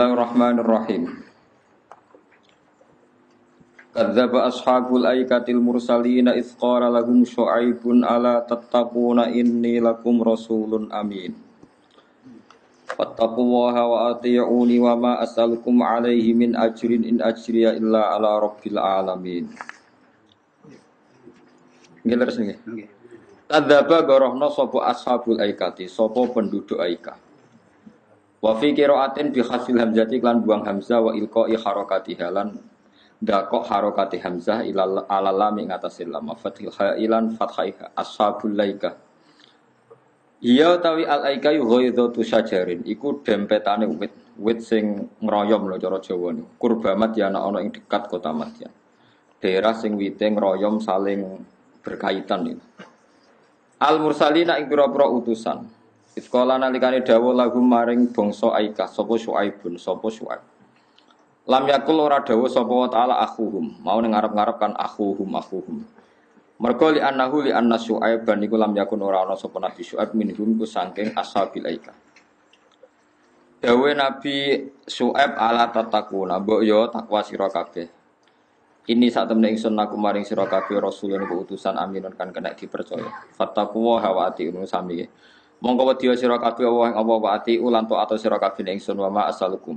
Bismillahirrahmanirrahim. Kadzdzaba ashabul aikatil mursalina idz qala lahum syu'aibun ala tattaquna inni lakum rasulun amin. Fattaqullaha wa ati'uni wa ma as'alukum alaihi min ajrin in ajriya illa ala rabbil alamin. Nggih leres nggih. Kadzdzaba gorohna sapa ashabul aikati, sapa penduduk aika. Wa fi qiraatin bi khasil hamzati lan buang hamzah wa ilqa'i harakatiha lan dakok harokati hamzah ilal ala lam ing atas lam fathil ilan fathaiha ashabul laika. Iya tawi al aika yu ghaidatu syajarin iku dempetane wit wit sing ngroyom lho cara Jawa niku. Kurbamat ya ana ana ing dekat kota Madyan. Daerah sing wite ngroyom saling berkaitan niku. Al mursalina ing pira-pira utusan Iskola nalikane dawuh lagu maring bangsa Aika sapa Syuaibun sapa Syuaib. Lam yakul ora dawuh sapa wa taala akhuhum, mau ning ngarep-ngarep kan akhuhum akhuhum. Mergo li annahu li anna Syuaib ban iku lam yakun ora ana sapa Nabi Syuaib minhum ku saking ashabil Aika. Dawe Nabi Syuaib ala tatakuna, mbok yo takwa sira. Ini saat temen ingsun aku maring sira kabeh rasulun utusan aminun kan kena dipercaya. Fattaqwa wa atiun sami. Mongko wedi sira kabeh Allah ing apa wa ati ulan to atau sira kabeh ingsun wa ma asalukum.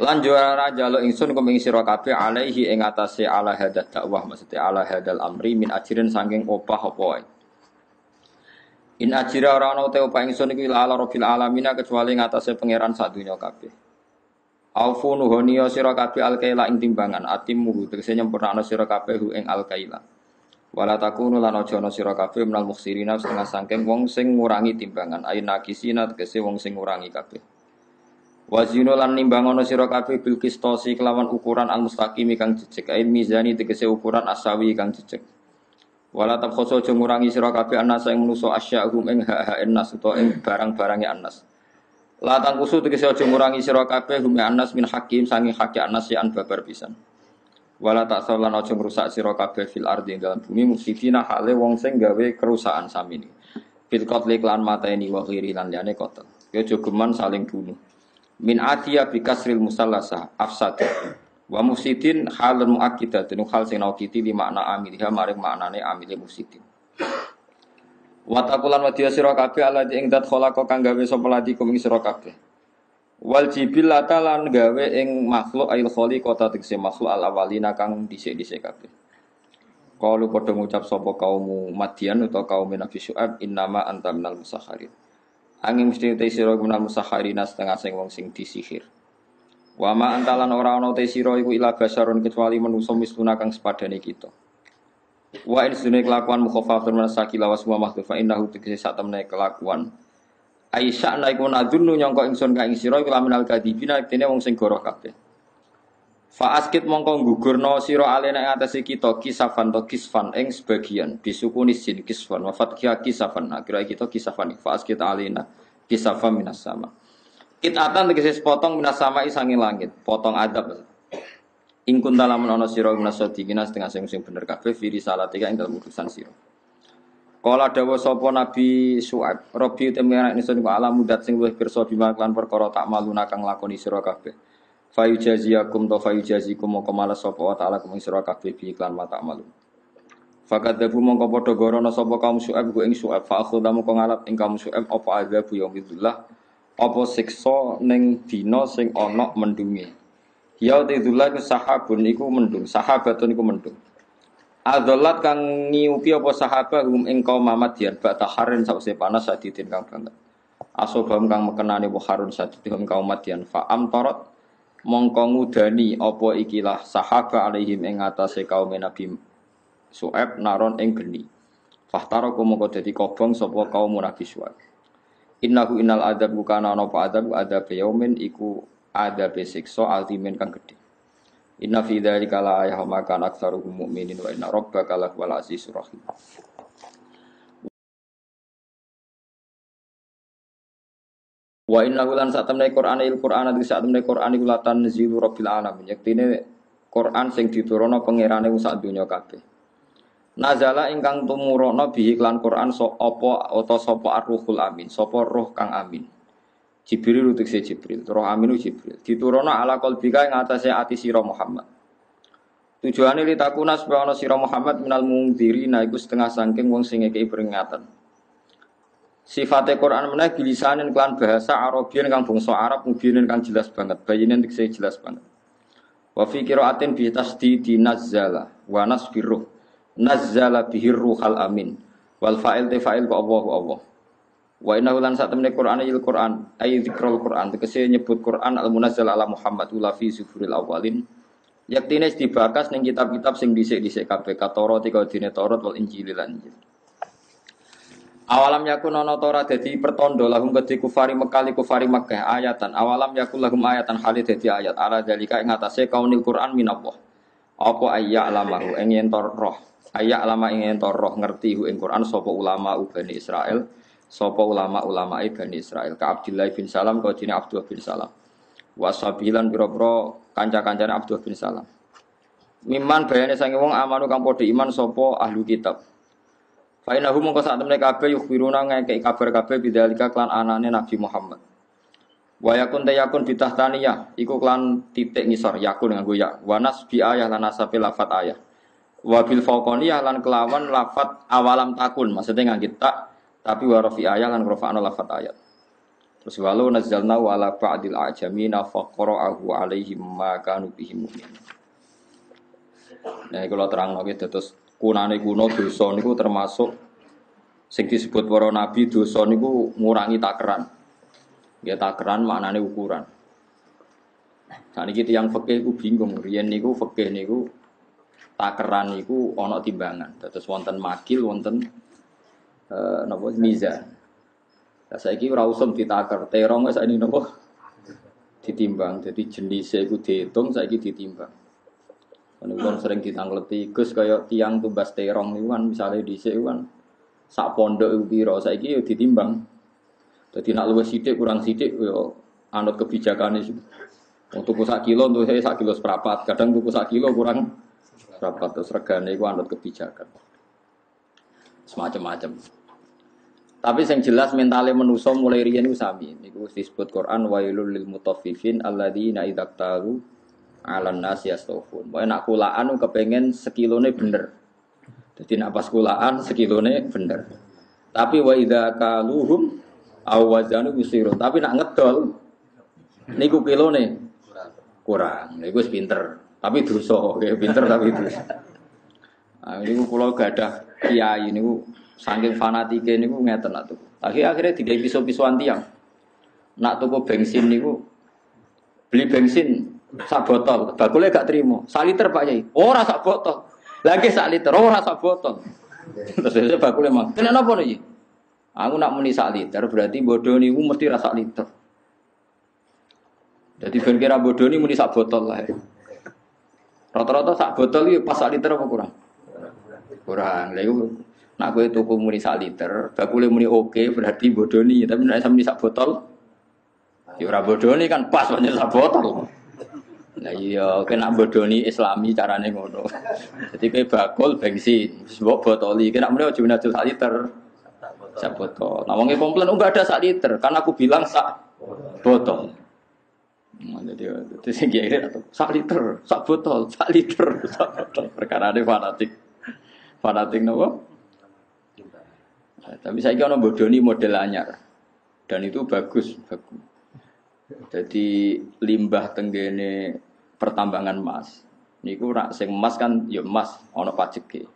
Lan juara jalo ingsun kum ing sira kabeh alaihi ing atase ala hadat dakwah maksudnya ala hadal amri min ajirin saking opah apa wae. In ajira ora ana te opah ingsun iku ala rabbil alamin kecuali ing atase pangeran sak donya kabeh. Aufu nuhoniyo sira kabeh alkaila ing timbangan atimmu tegese nyempurnakno sira kabeh ing alkaila. Wala takunu lan aja ana sira kabeh muksirina setengah sangking wong sing ngurangi timbangan ayin nakisina tegese wong sing ngurangi kabeh. Wazino lan nimbang ana sira kabeh bil kistosi kelawan ukuran al mustaqimi kang jejeg ayin mizani tegese ukuran asawi kang jejeg. Wala tabkhoso aja ngurangi sira kabeh anasa ing manusa asya'hum ing hak-hak nas utawa ing barang-barange anas. La tangkusu tegese aja ngurangi sira kabeh hum anas min hakim sangi hak anas ya an babar pisan. Wala tak lan aja ngrusak sira kabeh fil ardi dalam bumi mufsidina hale wong sing gawe kerusakan samini. Bil qatli lan mateni wa ghiri lan liyane qatl. Ya jogeman saling bunuh. Min atiya bi kasril musallasa afsad. Wa mufsidin halun muakkidatun hal sing naukiti di makna amiliha maring maknane amile mufsidin. Watakulan wadiya sira kabeh ala ing dat khalaqa kang gawe sapa ladi kuming sira kabeh. Wal jibillata lan gawe ing makhluk ail kota tegese makhluk al awalina kang dhisik-dhisik kabeh. Kalu padha ngucap sapa kaum Madian utawa kaum Nabi Syuaib innama anta minal musakharin. Angin mesti te sira minal musakharin setengah sing wong sing disihir. Wa ma antalan ora ana te sira iku ila basarun kecuali manusa misluna kang sepadane kita. Wa in sunne kelakuan mukhafafatun manasakila wa semua makhluk fa innahu tegese sak kelakuan Aisyah naiku nadunu nyongko ingsun ka ing sira iku laminal kadibina dene wong sing goroh kabeh. Fa askit mongko gugurno sira alena ing atase kita kisafan to kisfan ing sebagian disukuni sin kisfan wa fathia kisafan nah kira kita kisafan fa askit alena kisafan minas sama. Kitatan tegese potong minas sama isangin langit, potong adab. Ing kuntalam ana sira minas sadiqina setengah sing sing bener kabeh fi risalatika ing dalem utusan sira. Kala dawa sapa Nabi Su'aib, Rabbi temene anak ingsun ku alam mudat sing luwih pirsa bima lan perkara tak maluna kang lakoni sira kabeh. Fayu jaziyakum to fayu jazikum mongko malas sapa wa ta'ala kuming sira kabeh bi iklan mata malu. Fakat dabu mongko padha gorono sapa kaum Su'aib ku ing Su'aib fa akhudha mongko ngalap ing kaum Su'aib apa azabu yaumidullah apa siksa ning dina sing ana mendunge. Ya tidullah sahabun iku mendung, sahabatun iku mendung. Adzolat kang ngiupi apa sahabat hum ing kaum Muhammadiyah ba'da harin sause panas sadidin kang banget. Asobam kang mekenani wa harun sadidin kaum Madian fa amtarat mongko ngudani apa ikilah sahaba alaihim ing atase kaum Nabi Su'aib naron ing geni. Fahtaraku mongko dadi kobong sapa kaum Nabi Su'aib. Innahu innal adab kana ana apa adab adab yaumin iku adab siksa altimin kang gedhe. Inna fi dzalika la ayah ma kana aktsaruhum mu'minin wa inna rabbaka lahuwal azizur rahim. Wa inna lan saat temne Quran il Quran ati saat temne Quran iku latan zilu rabbil alamin. Yektine Quran sing diturunno pangerane sak donya kabeh. Nazala ingkang tumurana bihi lan Quran so apa utawa sapa arruhul amin, sapa roh kang amin. Jibril utik si Jibril, roh aminu Jibril. Diturunno ala qalbika ing atase ati sira Muhammad. Tujuane li takuna supaya sira Muhammad minal mungdiri iku setengah saking wong sing ngekeki peringatan. Sifate Quran meneh bilisanin kelan bahasa Arabian kang bangsa Arab mubinin kang jelas banget, bayinen dikse jelas banget. Wa fi qiraatin bi tasdidi nazzala wa nasbiru. Nazzala bihi ruhal amin. Wal fa'il te fa'il ku Allahu Allah. Wa inna lan sak temne Quran il Quran ay zikrul Quran tegese nyebut Quran al munazzal ala Muhammad ula fi sufuril awalin. Yaktine dibakas ning kitab-kitab sing dhisik-dhisik kabeh katoro tika dine Taurat wal Injil lan Injil. Awalam yakun ana tora dadi pertondo lahum kedhi kufari Mekah kufari Mekah ayatan. Awalam yakun lahum ayatan halid dadi ayat ala dalika ing atase kaunil Quran minallah. Apa ayya alamahu ing yen roh. Ayya alama ing roh ngerti hu ing Quran sapa ulama Bani Israel Sopo ulama-ulama Bani Israel ka Abdullah bin Salam kau dini Abdullah bin Salam. Wasabilan biro-biro kanca-kancane Abdullah bin Salam. Miman bayane sange wong amanu kang padha iman sopo ahlu kitab. Fa innahu mongko sak temne kabeh yukhbiruna ngekeki kabar kabeh bidzalika klan anane Nabi Muhammad. Wa yakun ta yakun bitahtaniyah iku klan titik ngisor yakun nganggo ya. Wa nasbi ayah lan nasabe lafat ayah. Wa bil fauqaniyah lan kelawan lafat awalam takun maksudnya nganggo tak tapi warofi ayat lan rofa'na lafat ayat. Terus walau nazzalna ala ba'dil ajamina faqra'ahu alaihim ma kanu bihi mu'min. Nah, kalau terang lagi terus kunane kuno dosa niku termasuk sing disebut para nabi dosa niku ngurangi takeran. Ya takeran maknane ukuran. Saat ini kita yang fakih ku bingung, rian niku fakih niku takeran niku ono timbangan. Terus wonten makil, wonten eh napa mizan. Lah saiki ora usum terong wis ini napa ditimbang. Jadi jenisnya iku dihitung saiki ditimbang. Ini kan sering ditangleti, Gus kaya tiang tumbas terong itu kan misalnya di kan sak pondok itu biro, saiki yo ditimbang. Jadi nak luwes sidik kurang sidik yo anut kebijakan itu. Untuk sak kilo untuk saya sak kilo kadang tuku sak kilo kurang seperempat terus regane itu anut kebijakan. Semacam-macam. Tapi yang jelas mentalnya menuso mulai rian itu sami. Niku disebut Quran wailul lil mutaffifin alladzina idza talu ala nas yastawfun. Wae nak kulaan kepengen sekilone bener. Jadi nak pas kulaan sekilone bener. Tapi wa idza kaluhum aw wazanu yusirun. Tapi nak ngedol niku kilone kurang. Niku pinter. Tapi dosa, ya pinter tapi dosa. Nah, niku kula gadah kiai niku Saking fanatike niku ngeten nak tuku. Akhir akhirnya tiga pisau-pisauan tiang. Nak tuku bensin niku beli bensin sak botol, bakule gak terima. Sak liter Pak Yai. Ora sak botol. Lagi sak liter, ora sak botol. Terus bakule emang. Kenapa nih? Aku nak muni sak liter berarti bodoh niku mesti rasa liter. Jadi ben kira bodoh ini muni sak botol lah. Rata-rata sak botol itu pas sak liter apa kurang? Kurang. Lah Nak gue tuku muni sak liter, bakule muni oke berarti bodoni, tapi nek sampe sak botol ya ora bodoni kan pas banyak sak botol. Nah iya, kena bodoni islami carane ngono. Jadi kayak bakul bensin, sebab botoli, kena muni aja minat sak liter. Sak botol. Nah wong komplain enggak ada sak liter, karena aku bilang sak botol. Nah, jadi itu sing kiai sak liter, sak botol, sak liter, sak botol. Perkara ada fanatik. Fanatik nopo? Tapi saya kira bodoni model anyar dan itu bagus, bagus. Jadi limbah tenggene pertambangan emas. Niku rak sing emas kan ya emas ana pajeke.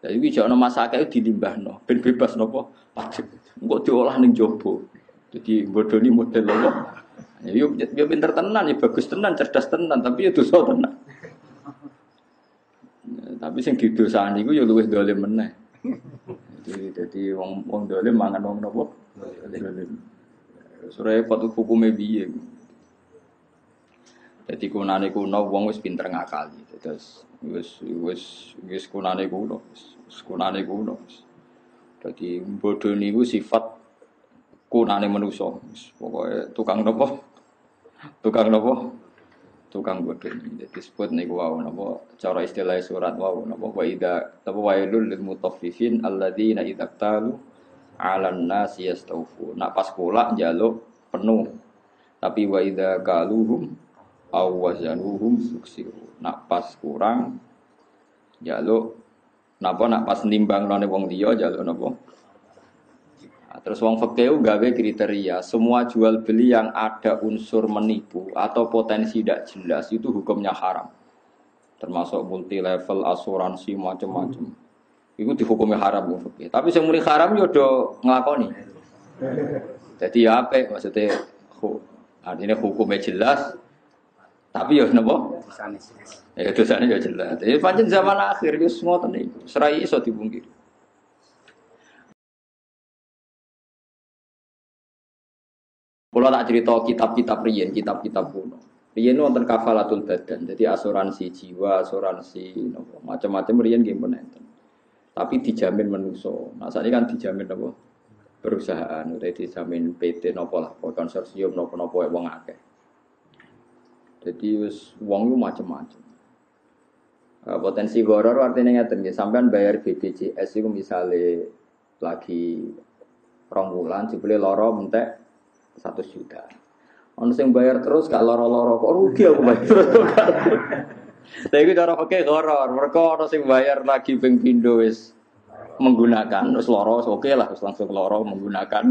Jadi iki jono emas akeh dilimbahno ben bebas nopo pajek. Engko diolah ning jopo. Jadi bodoni model lho. Ya yo yo pinter tenan ya bagus tenan, cerdas tenan, tapi ya dosa tenan. Tapi sing didosani iku ya luwih dolim meneh. Jadi jadi wong wong dolim mangan wong nopo? Dolim. Sore patu hukume piye? Jadi kunane kuno wong wis pinter ngakali. Terus wis wis wis kunane kuno, wis kunane kuno. Jadi bodoh niku sifat kunane manusa. Pokoke tukang nopo? Tukang nopo? Tukang bodoh. Jadi disebut niku wau napa cara istilah surat wau napa wa idza napa wailul lil mutaffifin alladzina idza talu 'alan nas yastawfu. Nak pas kulak njaluk penuh Tapi wa idza kaluhum aw wazanuhum yuksiru. Nak pas kurang jaluk napa nak pas nimbang none wong liya jaluk napa? Terus wong fakih gawe kriteria semua jual beli yang ada unsur menipu atau potensi tidak jelas itu hukumnya haram. Termasuk multi level asuransi macam-macam. Itu dihukumi haram wong fakih. Tapi sing muni haram yo do nglakoni. Jadi ya apa maksudnya artinya hukumnya jelas tapi ya napa? Ya dosane ya jelas. Jadi pancen zaman akhir ya semua tadi serai iso dibungkir. Kalau tak cerita kitab-kitab riyen, kitab-kitab kuno. Riyen wonten kafalatul badan, jadi asuransi jiwa, asuransi macam-macam riyen nggih enten. Tapi dijamin menuso. Nah, saat ini kan dijamin apa? perusahaan udah dijamin PT nopo lah konsorsium nopo nopo wong akeh jadi us wong lu macam-macam uh, potensi goror artinya ngeten nggih sampean bayar BPJS itu misalnya lagi rong bulan jebule loro mentek satu juta ono sing bayar terus gak loro-loro kok rugi aku bayar terus Tapi cara pakai goror, mereka ono sing bayar lagi ping pindho wis menggunakan terus loro oke okay lah terus langsung loro menggunakan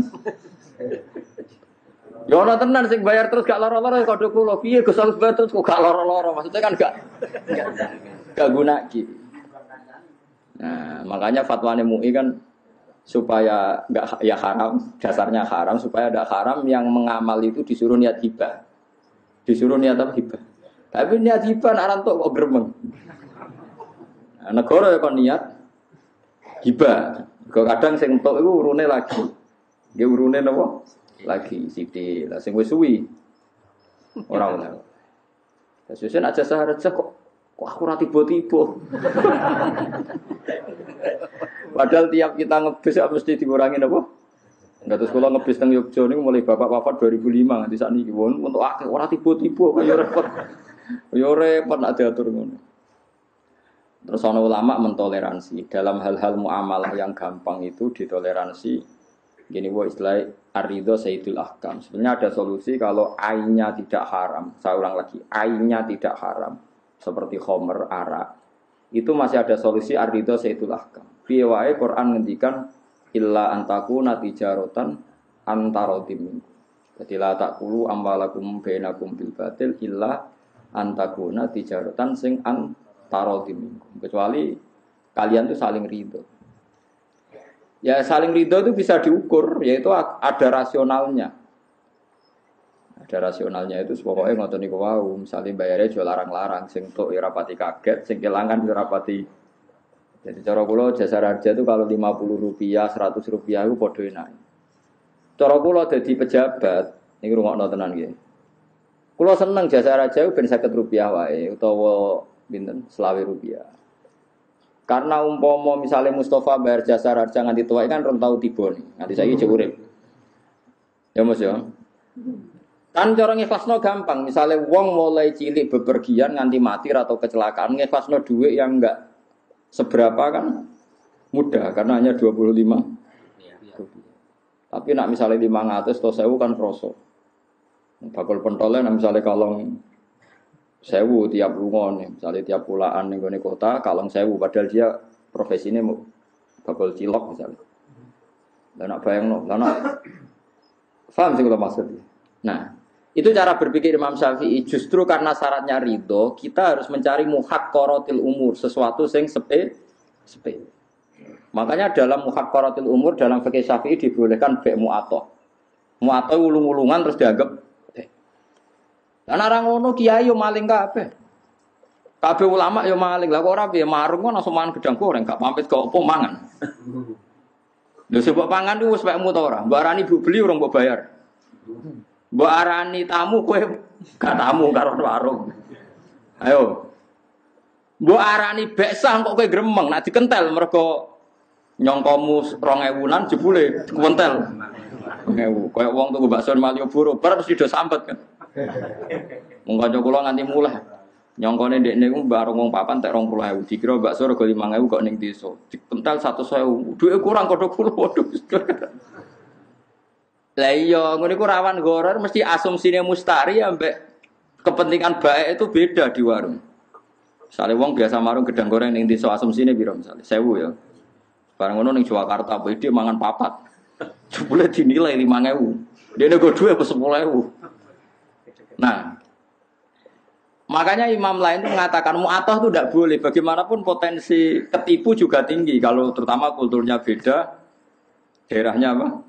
Ya ora tenan sing bayar terus gak loro-loro kode kula. Piye Gus harus bayar terus kok gak loro-loro? Maksudnya kan gak gak guna ki. Nah, makanya fatwane MUI kan supaya nggak ya haram, dasarnya haram supaya ada haram yang mengamal itu disuruh niat hibah. Disuruh niat apa hibah. Tapi niat hibah nak kok gremeng. Nah, negara ya kon niat hibah. Kau kadang sing entuk iku urune lagi. Dia urune napa? Lagi sithik. Lah sing wis suwi ora ora. Sesusen aja sahaja kok kok aku ora tiba-tiba. Padahal tiap kita ngebis ya mesti dikurangi apa? Enggak terus kalau ngebis teng Yogyo ini mulai bapak wafat 2005 nanti saat ini untuk akhir orang tiba-tiba kayak repot, kayak repot nak diatur ngono. Terus ono ulama mentoleransi dalam hal-hal muamalah yang gampang itu ditoleransi. Gini wo istilah arido sayyidul ahkam. Sebenarnya ada solusi kalau ainnya tidak haram. Saya ulang lagi, ainnya tidak haram. Seperti homer, arak. Itu masih ada solusi arido sayyidul ahkam. Biawae Quran ngendikan illa antaku natijarotan antarodim Jadi la takulu amwalakum bainakum bil batil illa antakuna tijarotan sing an taroti minkum. Kecuali kalian tuh saling ridho. Ya saling ridho itu bisa diukur, yaitu ada rasionalnya. Ada rasionalnya itu pokoknya ngotot niku wau, misalnya bayarnya jual larang-larang, sing tuh ya rapati kaget, sing kelangan ya rapati. Jadi cara kula jasa raja itu kalau 50 rupiah, 100 rupiah itu podo enak. Cara kula jadi pejabat, ini rungokno tenan nggih. Kula seneng jasa raja itu ben 50 rupiah wae utawa binten selawi rupiah. Karena umpomo misalnya Mustafa bayar jasa harga nganti tua kan rom tahu tiba nih, nganti saya cek urip. Ya mas ya. Kan cara ngikhlasno gampang, misalnya wong mulai cilik bepergian nganti mati atau kecelakaan ngikhlasno duit yang enggak seberapa kan mudah karena hanya 25 Tapi nak misalnya 500 atau 1000 kan kroso. Bakul pentolnya misalnya kalau sewu tiap lunga nih, misalnya tiap pulaan nih gue kota, kalong sewu, padahal dia profesinya mau bakul cilok misalnya. Dan nak bayang no, karena paham sih kalau maksudnya. Nah, itu cara berpikir Imam Syafi'i. Justru karena syaratnya ridho, kita harus mencari muhak korotil umur, sesuatu yang sepe, sepe. Makanya dalam muhak korotil umur dalam fikih Syafi'i dibolehkan bek mu'atoh. Mu'atoh ulung-ulungan terus dianggap karena orang ngono kiai yo maling kabeh. Kabeh ulama yo maling. Lah kok ora piye marung kok langsung mangan gedang goreng gak pamit kok opo mangan. Lho sebab pangan ku wis pekmu ta ora? Bu beli urung mbok bayar. Mbok arani tamu kowe gak tamu karo warung. Ayo. Mbok arani beksah kok kowe gremeng nak dikentel mergo nyongkomu 2000-an jebule dikentel. 2000. Kayak wong tuku bakso Malioboro bar mesti do sambet kan. Wong kanca kula nganti mulai. Nyongkone ndekne ku baru wong papan tek 20.000. Dikira bakso rega 5.000 kok ning desa. Dipental 100.000. Duwe kurang kodho kula waduh. Lah iya, iku rawan goror mesti asumsine mustari ambek kepentingan baik itu beda di warung. Misalnya wong biasa marung gedang goreng ning desa asumsine piro misalnya? Sewu ya. Barang ngono ning Jakarta apa dia mangan papat. Jebule dinilai 5000. Dia nego duwe apa 10000. Nah, Makanya imam lain itu mengatakan mu'atoh itu tidak boleh. Bagaimanapun potensi ketipu juga tinggi. Kalau terutama kulturnya beda, daerahnya apa?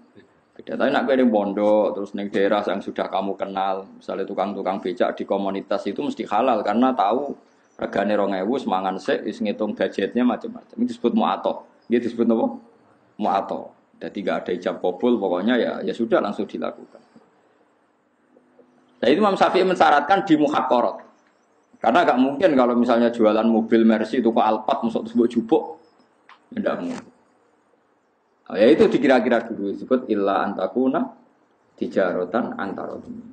Beda. Tapi nak yang bondo, terus neng daerah yang sudah kamu kenal, misalnya tukang-tukang becak di komunitas itu mesti halal karena tahu regane rongewu semangan sek, is ngitung budgetnya macam-macam. Itu disebut mu'atoh. Dia disebut apa? Mu'atoh. Jadi tidak ada ijab kabul, pokoknya ya ya sudah langsung dilakukan. Nah itu Imam Syafi'i mensyaratkan di muhakorot. Karena gak mungkin kalau misalnya jualan mobil Mercy itu ke Alphard masuk tersebut jubuk. Tidak mungkin. Oh, ya itu dikira-kira dulu disebut illa antakuna tijarotan antarotum.